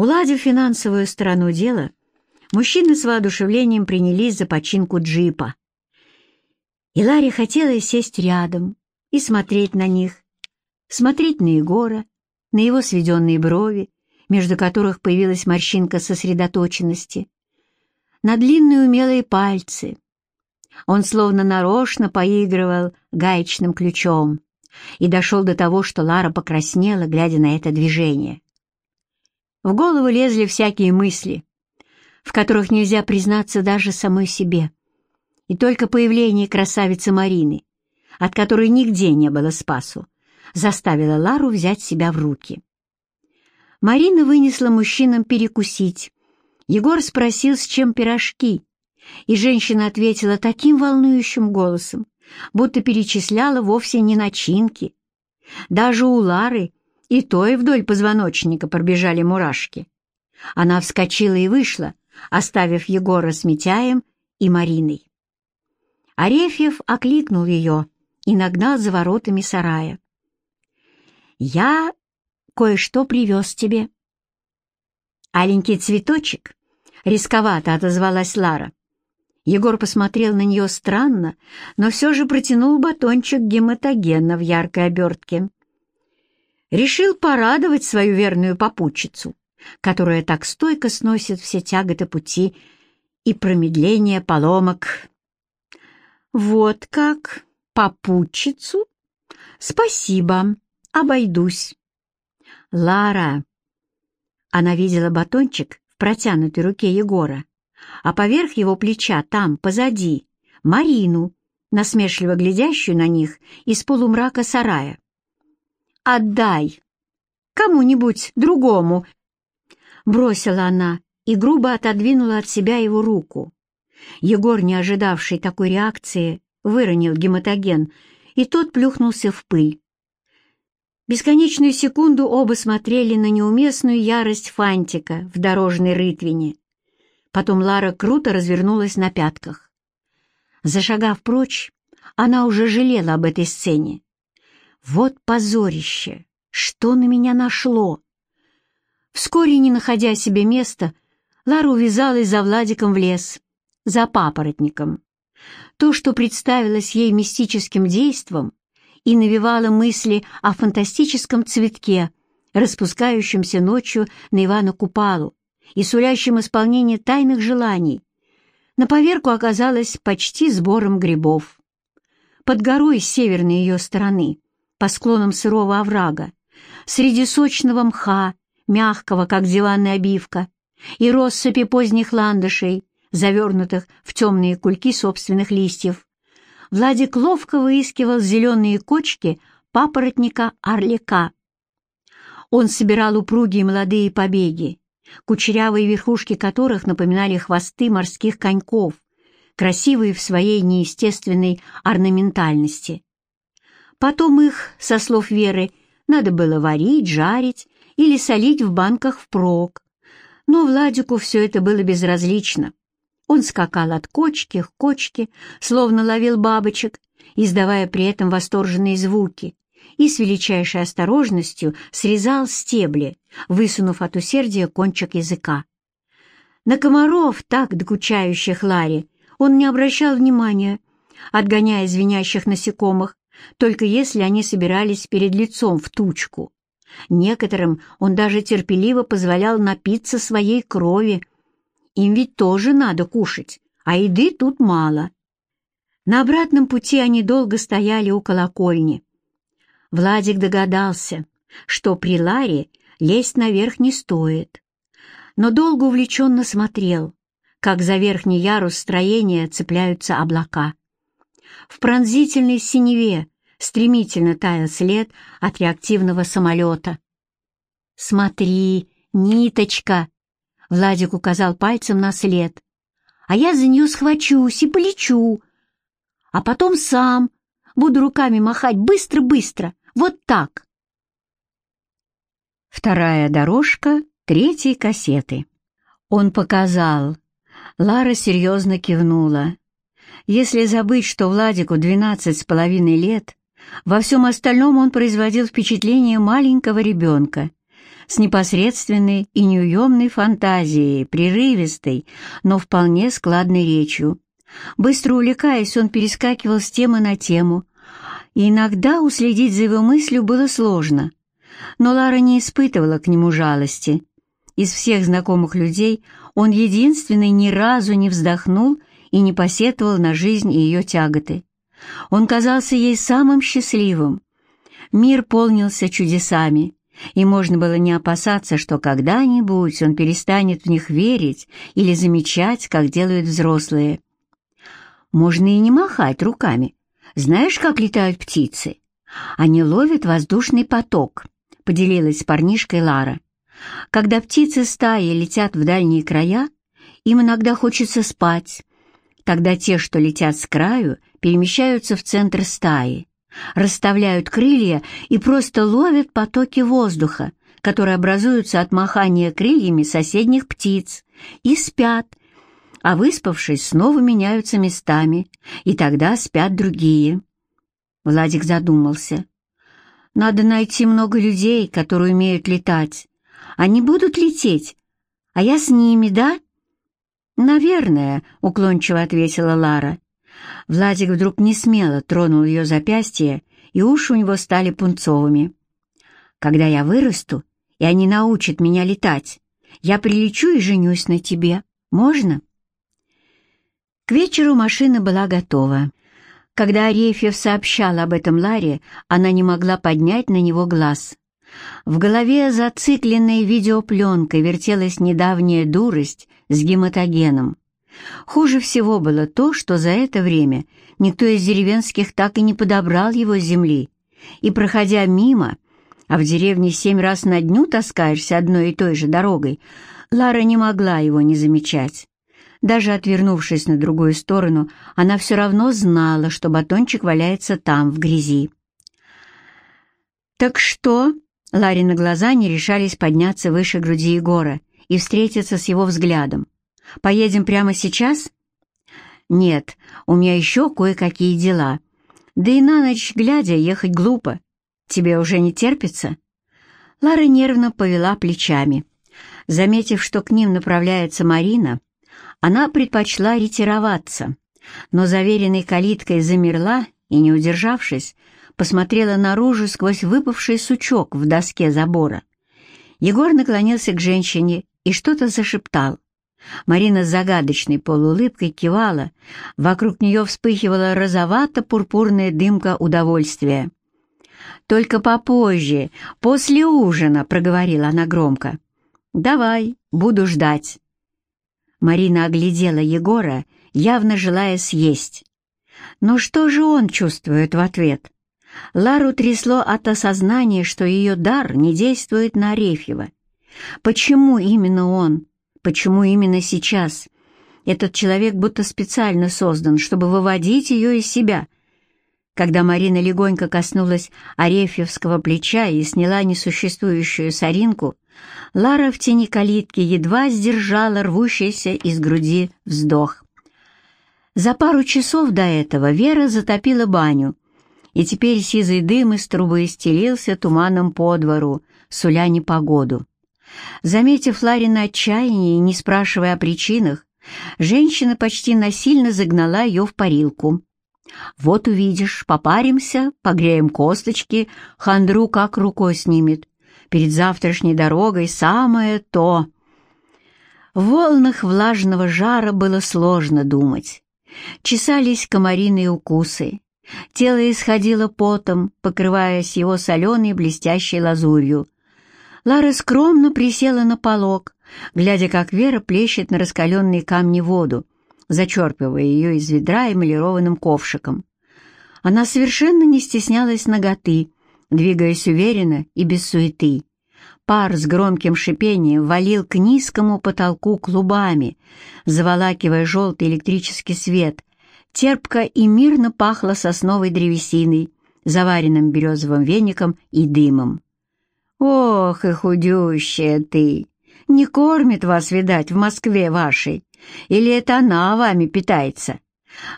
Уладив финансовую сторону дела, мужчины с воодушевлением принялись за починку джипа. И Ларе хотелось сесть рядом и смотреть на них, смотреть на Егора, на его сведенные брови, между которых появилась морщинка сосредоточенности, на длинные умелые пальцы. Он словно нарочно поигрывал гаечным ключом и дошел до того, что Лара покраснела, глядя на это движение. В голову лезли всякие мысли, в которых нельзя признаться даже самой себе. И только появление красавицы Марины, от которой нигде не было спасу, заставило Лару взять себя в руки. Марина вынесла мужчинам перекусить. Егор спросил, с чем пирожки, и женщина ответила таким волнующим голосом, будто перечисляла вовсе не начинки. Даже у Лары и той вдоль позвоночника пробежали мурашки. Она вскочила и вышла, оставив Егора с Митяем и Мариной. Арефьев окликнул ее и нагнал за воротами сарая. «Я кое-что привез тебе». «Аленький цветочек?» — рисковато отозвалась Лара. Егор посмотрел на нее странно, но все же протянул батончик гематогена в яркой обертке. Решил порадовать свою верную попутчицу, которая так стойко сносит все тяготы пути и промедление поломок. «Вот как? Попутчицу? Спасибо, обойдусь». «Лара!» Она видела батончик в протянутой руке Егора а поверх его плеча там, позади, Марину, насмешливо глядящую на них из полумрака сарая. «Отдай! Кому-нибудь другому!» Бросила она и грубо отодвинула от себя его руку. Егор, не ожидавший такой реакции, выронил гематоген, и тот плюхнулся в пыль. Бесконечную секунду оба смотрели на неуместную ярость Фантика в дорожной рытвине. Потом Лара круто развернулась на пятках. Зашагав прочь, она уже жалела об этой сцене. Вот позорище! Что на меня нашло? Вскоре, не находя себе места, Лара увязалась за Владиком в лес, за папоротником. То, что представилось ей мистическим действом, и навевало мысли о фантастическом цветке, распускающемся ночью на Ивана Купалу, и сулящим исполнение тайных желаний, на поверку оказалось почти сбором грибов. Под горой с северной ее стороны, по склонам сырого оврага, среди сочного мха, мягкого, как диванная обивка, и россыпи поздних ландышей, завернутых в темные кульки собственных листьев, Владик ловко выискивал зеленые кочки папоротника-орлика. Он собирал упругие молодые побеги, кучерявые верхушки которых напоминали хвосты морских коньков, красивые в своей неестественной орнаментальности. Потом их, со слов Веры, надо было варить, жарить или солить в банках впрок. Но Владику все это было безразлично. Он скакал от кочки к кочке, словно ловил бабочек, издавая при этом восторженные звуки, и с величайшей осторожностью срезал стебли, высунув от усердия кончик языка. На комаров, так докучающих Ларе, он не обращал внимания, отгоняя звенящих насекомых, только если они собирались перед лицом в тучку. Некоторым он даже терпеливо позволял напиться своей крови. Им ведь тоже надо кушать, а еды тут мало. На обратном пути они долго стояли у колокольни. Владик догадался, что при Ларе лезть наверх не стоит, но долго увлеченно смотрел, как за верхний ярус строения цепляются облака. В пронзительной синеве стремительно таял след от реактивного самолета. «Смотри, ниточка!» — Владик указал пальцем на след. «А я за нее схвачусь и полечу, а потом сам буду руками махать быстро-быстро, вот так. Вторая дорожка третьей кассеты. Он показал. Лара серьезно кивнула. Если забыть, что Владику двенадцать с половиной лет, во всем остальном он производил впечатление маленького ребенка, с непосредственной и неуемной фантазией, прерывистой, но вполне складной речью. Быстро увлекаясь, он перескакивал с темы на тему, и иногда уследить за его мыслью было сложно. Но Лара не испытывала к нему жалости. Из всех знакомых людей он единственный ни разу не вздохнул и не посетовал на жизнь и ее тяготы. Он казался ей самым счастливым. Мир полнился чудесами, и можно было не опасаться, что когда-нибудь он перестанет в них верить или замечать, как делают взрослые. Можно и не махать руками. Знаешь, как летают птицы? Они ловят воздушный поток, поделилась с парнишкой Лара. Когда птицы стаи летят в дальние края, им иногда хочется спать. Тогда те, что летят с краю, перемещаются в центр стаи, расставляют крылья и просто ловят потоки воздуха, которые образуются от махания крыльями соседних птиц, и спят, а выспавшись, снова меняются местами, и тогда спят другие. Владик задумался. «Надо найти много людей, которые умеют летать. Они будут лететь, а я с ними, да?» «Наверное», — уклончиво ответила Лара. Владик вдруг не смело тронул ее запястье, и уши у него стали пунцовыми. «Когда я вырасту, и они научат меня летать, я прилечу и женюсь на тебе. Можно?» К вечеру машина была готова. Когда Арефьев сообщал об этом Ларе, она не могла поднять на него глаз. В голове зацикленной видеопленкой вертелась недавняя дурость с гематогеном. Хуже всего было то, что за это время никто из деревенских так и не подобрал его с земли, и, проходя мимо, а в деревне семь раз на дню таскаешься одной и той же дорогой, Лара не могла его не замечать. Даже отвернувшись на другую сторону, она все равно знала, что батончик валяется там, в грязи. «Так что?» Ларины глаза не решались подняться выше груди Егора и встретиться с его взглядом. «Поедем прямо сейчас?» «Нет, у меня еще кое-какие дела. Да и на ночь глядя ехать глупо. Тебе уже не терпится?» Лара нервно повела плечами. Заметив, что к ним направляется Марина, она предпочла ретироваться, но заверенной калиткой замерла и, не удержавшись, посмотрела наружу сквозь выпавший сучок в доске забора. Егор наклонился к женщине и что-то зашептал. Марина с загадочной полуулыбкой кивала, вокруг нее вспыхивала розовато-пурпурная дымка удовольствия. «Только попозже, после ужина», — проговорила она громко. «Давай, буду ждать». Марина оглядела Егора, явно желая съесть. Но что же он чувствует в ответ? Лару трясло от осознания, что ее дар не действует на Арефьева. Почему именно он? Почему именно сейчас? Этот человек будто специально создан, чтобы выводить ее из себя. Когда Марина легонько коснулась Арефьевского плеча и сняла несуществующую соринку, Лара в тени калитки едва сдержала рвущийся из груди вздох. За пару часов до этого Вера затопила баню, и теперь сизый дым из трубы стелился туманом по двору, суля непогоду. Заметив Ларина отчаяние и не спрашивая о причинах, женщина почти насильно загнала ее в парилку. «Вот увидишь, попаримся, погреем косточки, хандру как рукой снимет. Перед завтрашней дорогой самое то». В волнах влажного жара было сложно думать. Чесались комариные укусы, Тело исходило потом, покрываясь его соленой блестящей лазурью. Лара скромно присела на полог, глядя, как Вера плещет на раскаленные камни воду, зачерпывая ее из ведра эмалированным ковшиком. Она совершенно не стеснялась ноготы, двигаясь уверенно и без суеты. Пар с громким шипением валил к низкому потолку клубами, заволакивая желтый электрический свет, терпко и мирно пахло сосновой древесиной, заваренным березовым веником и дымом. «Ох и худющая ты! Не кормит вас, видать, в Москве вашей? Или это она вами питается?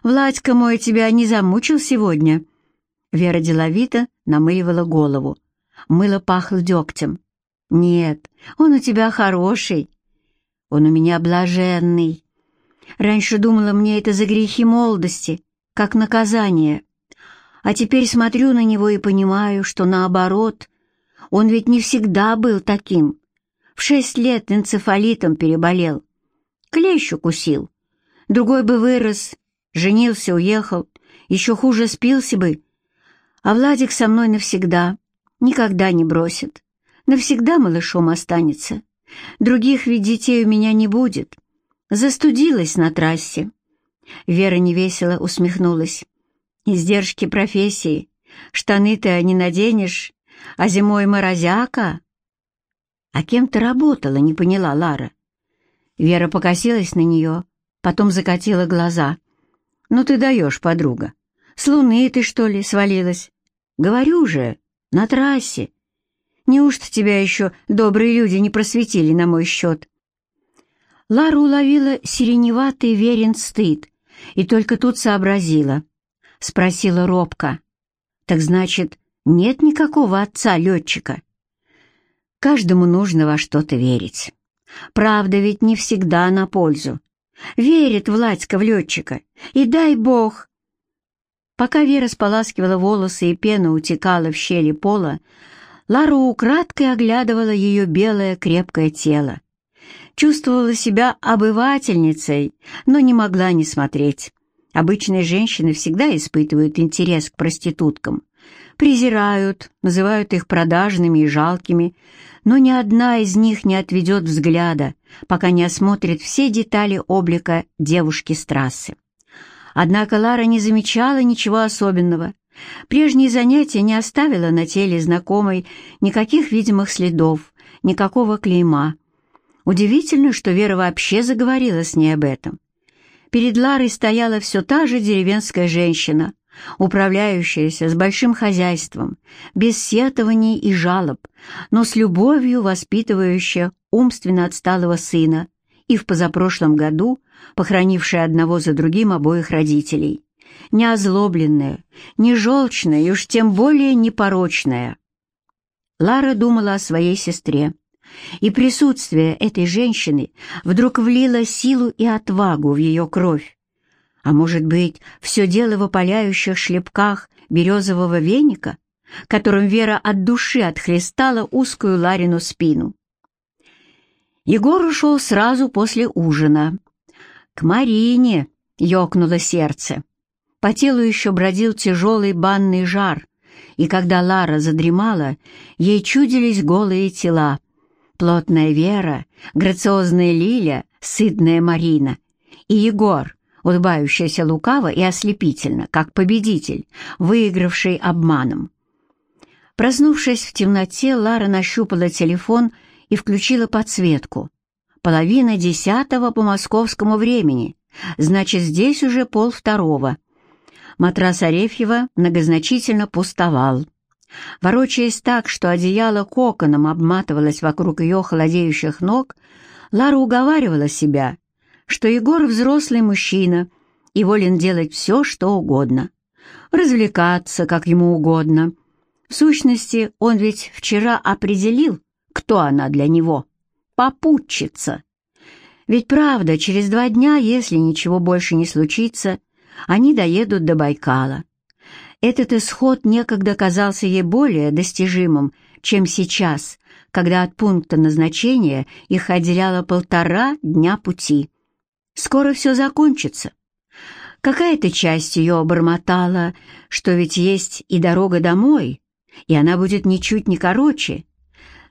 Владька мой тебя не замучил сегодня?» Вера деловито намыливала голову. Мыло пахло дегтем. «Нет, он у тебя хороший. Он у меня блаженный. Раньше думала, мне это за грехи молодости, как наказание. А теперь смотрю на него и понимаю, что наоборот, он ведь не всегда был таким. В шесть лет энцефалитом переболел. Клещ укусил. Другой бы вырос, женился, уехал, еще хуже спился бы. А Владик со мной навсегда, никогда не бросит. Навсегда малышом останется. Других ведь детей у меня не будет. Застудилась на трассе. Вера невесело усмехнулась. Издержки профессии. Штаны-то не наденешь, а зимой морозяка. А кем ты работала, не поняла Лара. Вера покосилась на нее, потом закатила глаза. «Ну ты даешь, подруга. С луны ты, что ли, свалилась? Говорю же, на трассе. Неужто тебя еще добрые люди не просветили на мой счет?» Лара уловила сиреневатый верен стыд и только тут сообразила. Спросила робко. «Так значит, нет никакого отца-летчика?» Каждому нужно во что-то верить. Правда ведь не всегда на пользу. Верит Владька в летчика, и дай бог. Пока Вера споласкивала волосы и пена утекала в щели пола, Лара украдкой оглядывала ее белое крепкое тело чувствовала себя обывательницей, но не могла не смотреть. Обычные женщины всегда испытывают интерес к проституткам. Презирают, называют их продажными и жалкими, но ни одна из них не отведет взгляда, пока не осмотрит все детали облика девушки с трассы. Однако Лара не замечала ничего особенного. Прежние занятия не оставило на теле знакомой никаких видимых следов, никакого клейма. Удивительно, что Вера вообще заговорила с ней об этом. Перед Ларой стояла все та же деревенская женщина, управляющаяся с большим хозяйством, без сетований и жалоб, но с любовью воспитывающая умственно отсталого сына и в позапрошлом году похоронившая одного за другим обоих родителей. Не озлобленная, не желчная и уж тем более непорочная. Лара думала о своей сестре и присутствие этой женщины вдруг влило силу и отвагу в ее кровь. А может быть, все дело в опаляющих шлепках березового веника, которым Вера от души отхлестала узкую Ларину спину. Егор ушел сразу после ужина. К Марине ёкнуло сердце. По телу еще бродил тяжелый банный жар, и когда Лара задремала, ей чудились голые тела — плотная Вера, грациозная Лиля, сытная Марина и Егор, улыбающийся лукаво и ослепительно, как победитель, выигравший обманом. Проснувшись в темноте, Лара нащупала телефон и включила подсветку. Половина десятого по московскому времени, значит, здесь уже пол второго. Матрас Арефьева многозначительно пустовал. Ворочаясь так, что одеяло коконом обматывалось вокруг ее холодеющих ног, Лара уговаривала себя, что Егор взрослый мужчина и волен делать все, что угодно. Развлекаться, как ему угодно. В сущности, он ведь вчера определил, кто она для него. Попутчица. Ведь правда, через два дня, если ничего больше не случится, они доедут до Байкала. Этот исход некогда казался ей более достижимым, чем сейчас, когда от пункта назначения их отделяло полтора дня пути. Скоро все закончится. Какая-то часть ее обормотала, что ведь есть и дорога домой, и она будет ничуть не короче.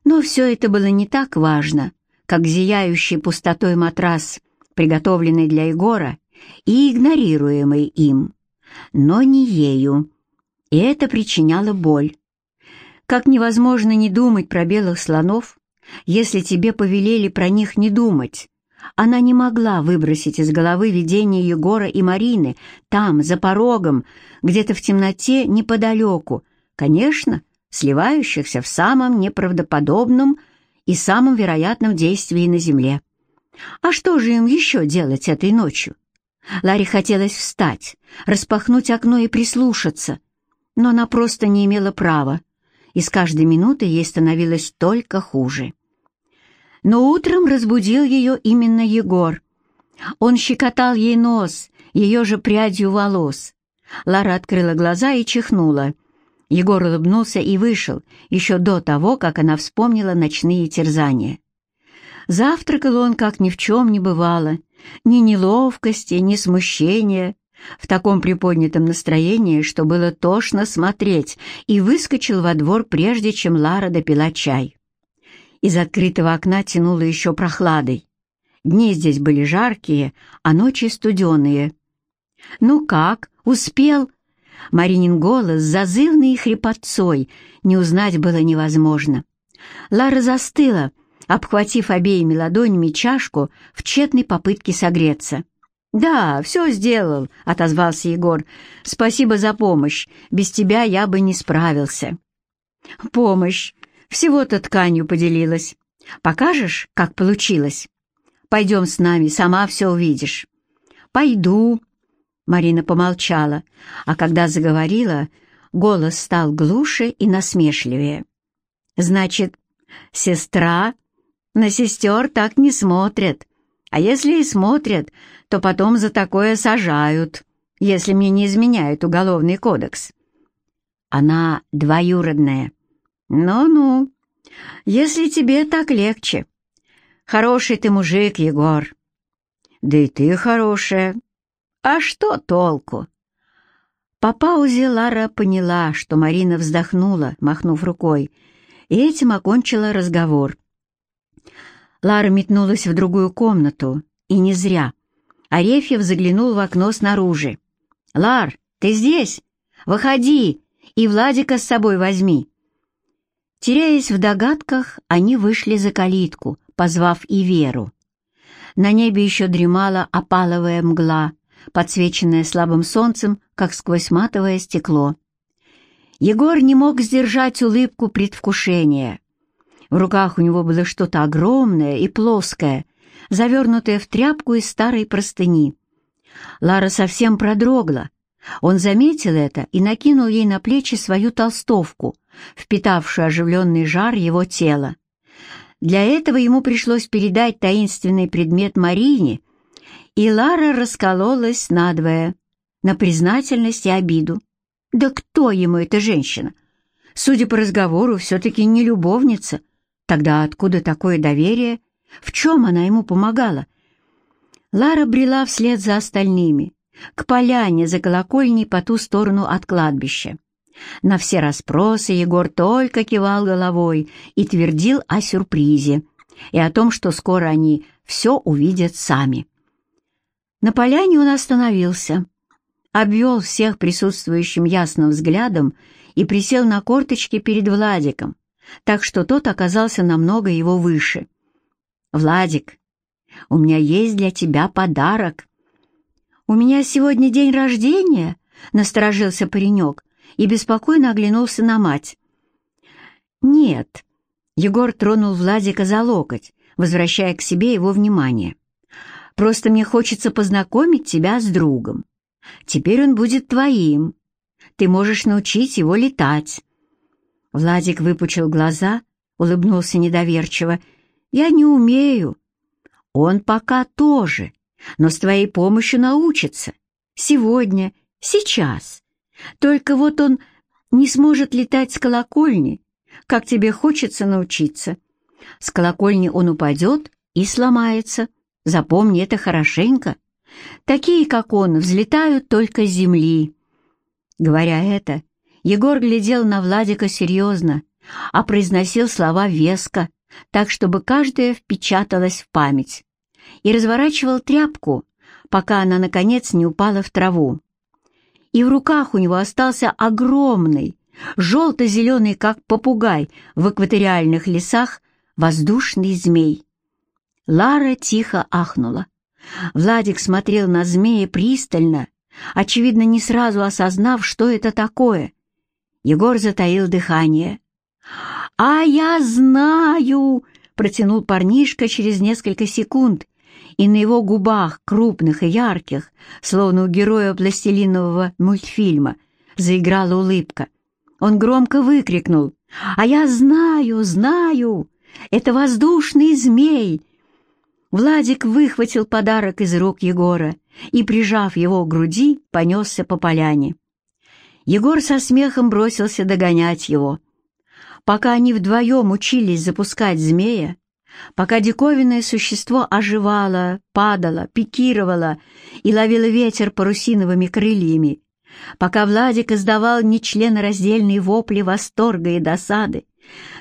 Но все это было не так важно, как зияющий пустотой матрас, приготовленный для Егора и игнорируемый им, но не ею и это причиняло боль. Как невозможно не думать про белых слонов, если тебе повелели про них не думать. Она не могла выбросить из головы видение Егора и Марины там, за порогом, где-то в темноте неподалеку, конечно, сливающихся в самом неправдоподобном и самом вероятном действии на земле. А что же им еще делать этой ночью? Ларе хотелось встать, распахнуть окно и прислушаться — но она просто не имела права. и с каждой минутой ей становилось только хуже. Но утром разбудил ее именно Егор. Он щекотал ей нос, ее же прядью волос. Лара открыла глаза и чихнула. Егор улыбнулся и вышел, еще до того, как она вспомнила ночные терзания. Завтракал он, как ни в чем не бывало, ни неловкости, ни смущения, в таком приподнятом настроении, что было тошно смотреть, и выскочил во двор, прежде чем Лара допила чай. Из открытого окна тянуло еще прохладой. Дни здесь были жаркие, а ночи студеные. «Ну как, успел?» Маринин голос, зазывный и хрипотцой, не узнать было невозможно. Лара застыла, обхватив обеими ладонями чашку в тщетной попытке согреться. «Да, все сделал», — отозвался Егор. «Спасибо за помощь. Без тебя я бы не справился». «Помощь. Всего-то тканью поделилась. Покажешь, как получилось? Пойдем с нами, сама все увидишь». «Пойду». Марина помолчала, а когда заговорила, голос стал глуше и насмешливее. «Значит, сестра на сестер так не смотрят. А если и смотрят, то потом за такое сажают, если мне не изменяет уголовный кодекс. Она двоюродная. Ну-ну, если тебе так легче. Хороший ты мужик, Егор. Да и ты хорошая. А что толку? По паузе Лара поняла, что Марина вздохнула, махнув рукой, и этим окончила разговор. Лара метнулась в другую комнату, и не зря. Арефьев заглянул в окно снаружи. «Лар, ты здесь? Выходи и Владика с собой возьми». Теряясь в догадках, они вышли за калитку, позвав и Веру. На небе еще дремала опаловая мгла, подсвеченная слабым солнцем, как сквозь матовое стекло. Егор не мог сдержать улыбку предвкушения. В руках у него было что-то огромное и плоское, завернутое в тряпку из старой простыни. Лара совсем продрогла. Он заметил это и накинул ей на плечи свою толстовку, впитавшую оживленный жар его тела. Для этого ему пришлось передать таинственный предмет Марине, и Лара раскололась надвое, на признательность и обиду. Да кто ему эта женщина? Судя по разговору, все-таки не любовница — Тогда откуда такое доверие? В чем она ему помогала? Лара брела вслед за остальными, к поляне за колокольней по ту сторону от кладбища. На все расспросы Егор только кивал головой и твердил о сюрпризе и о том, что скоро они все увидят сами. На поляне он остановился, обвел всех присутствующим ясным взглядом и присел на корточки перед Владиком, так что тот оказался намного его выше. «Владик, у меня есть для тебя подарок». «У меня сегодня день рождения?» — насторожился паренек и беспокойно оглянулся на мать. «Нет», — Егор тронул Владика за локоть, возвращая к себе его внимание. «Просто мне хочется познакомить тебя с другом. Теперь он будет твоим. Ты можешь научить его летать. Владик выпучил глаза, улыбнулся недоверчиво. «Я не умею». «Он пока тоже, но с твоей помощью научится. Сегодня, сейчас. Только вот он не сможет летать с колокольни, как тебе хочется научиться. С колокольни он упадет и сломается. Запомни это хорошенько. Такие, как он, взлетают только с земли». Говоря это, Егор глядел на Владика серьезно, а произносил слова веско, так, чтобы каждая впечаталась в память, и разворачивал тряпку, пока она, наконец, не упала в траву. И в руках у него остался огромный, желто-зеленый, как попугай в экваториальных лесах, воздушный змей. Лара тихо ахнула. Владик смотрел на змея пристально, очевидно, не сразу осознав, что это такое, Егор затаил дыхание. «А я знаю!» — протянул парнишка через несколько секунд, и на его губах, крупных и ярких, словно у героя пластилинового мультфильма, заиграла улыбка. Он громко выкрикнул А я знаю, знаю, это воздушный змей. Владик выхватил подарок из рук Егора и, прижав его к груди, понесся по поляне. Егор со смехом бросился догонять его. Пока они вдвоем учились запускать змея, пока диковинное существо оживало, падало, пикировало и ловило ветер парусиновыми крыльями, пока Владик издавал нечленораздельные вопли восторга и досады,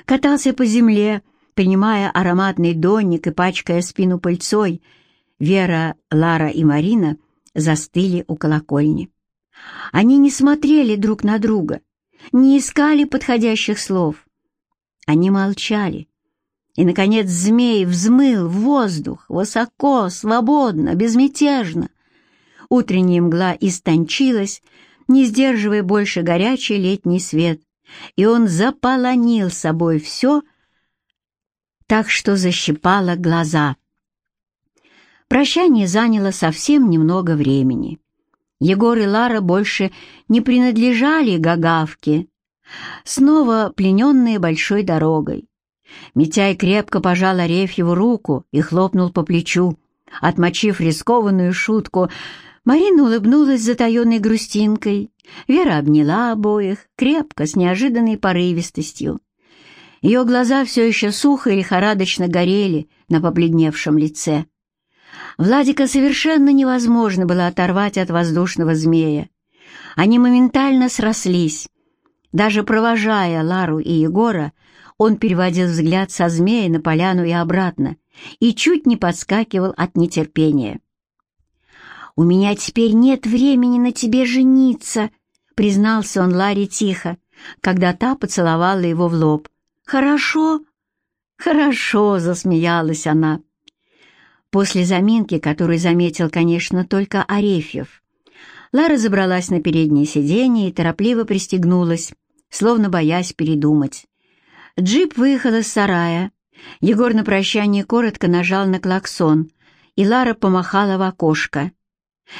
катался по земле, принимая ароматный донник и пачкая спину пыльцой, Вера, Лара и Марина застыли у колокольни. Они не смотрели друг на друга, не искали подходящих слов. Они молчали. И, наконец, змей взмыл в воздух, высоко, свободно, безмятежно. Утренняя мгла истончилась, не сдерживая больше горячий летний свет, и он заполонил собой все, так что защипало глаза. Прощание заняло совсем немного времени. Егор и Лара больше не принадлежали Гагавке, снова плененные большой дорогой. Митяй крепко пожал Арефьеву руку и хлопнул по плечу, отмочив рискованную шутку. Марина улыбнулась затаенной грустинкой. Вера обняла обоих, крепко, с неожиданной порывистостью. Ее глаза все еще сухо и лихорадочно горели на побледневшем лице. Владика совершенно невозможно было оторвать от воздушного змея. Они моментально срослись. Даже провожая Лару и Егора, он переводил взгляд со змея на поляну и обратно и чуть не подскакивал от нетерпения. «У меня теперь нет времени на тебе жениться», — признался он Ларе тихо, когда та поцеловала его в лоб. «Хорошо?» «Хорошо», — засмеялась она. После заминки, которую заметил, конечно, только Арефьев, Лара забралась на переднее сиденье и торопливо пристегнулась, словно боясь передумать. Джип выехал из сарая. Егор на прощание коротко нажал на клаксон, и Лара помахала в окошко.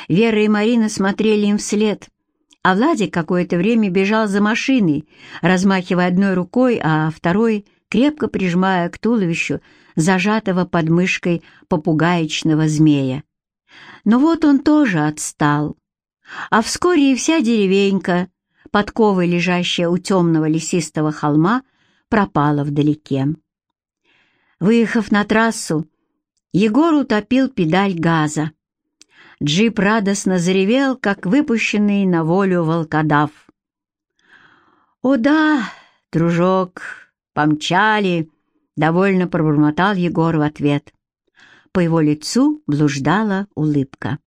Вера и Марина смотрели им вслед — а Владик какое-то время бежал за машиной, размахивая одной рукой, а второй крепко прижимая к туловищу зажатого под мышкой попугаечного змея. Но вот он тоже отстал. А вскоре и вся деревенька, подковой лежащая у темного лесистого холма, пропала вдалеке. Выехав на трассу, Егор утопил педаль газа. Джип радостно заревел, как выпущенный на волю волкодав. «О да, дружок, помчали!» — довольно пробормотал Егор в ответ. По его лицу блуждала улыбка.